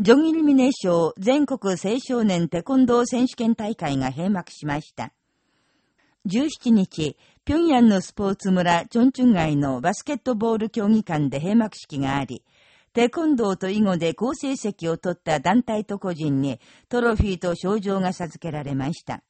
ジョン・イルミネーション全国青少年テコンドー選手権大会が閉幕しました。17日、平壌のスポーツ村チョンチュン街のバスケットボール競技館で閉幕式があり、テコンドーと囲碁で好成績を取った団体と個人にトロフィーと賞状が授けられました。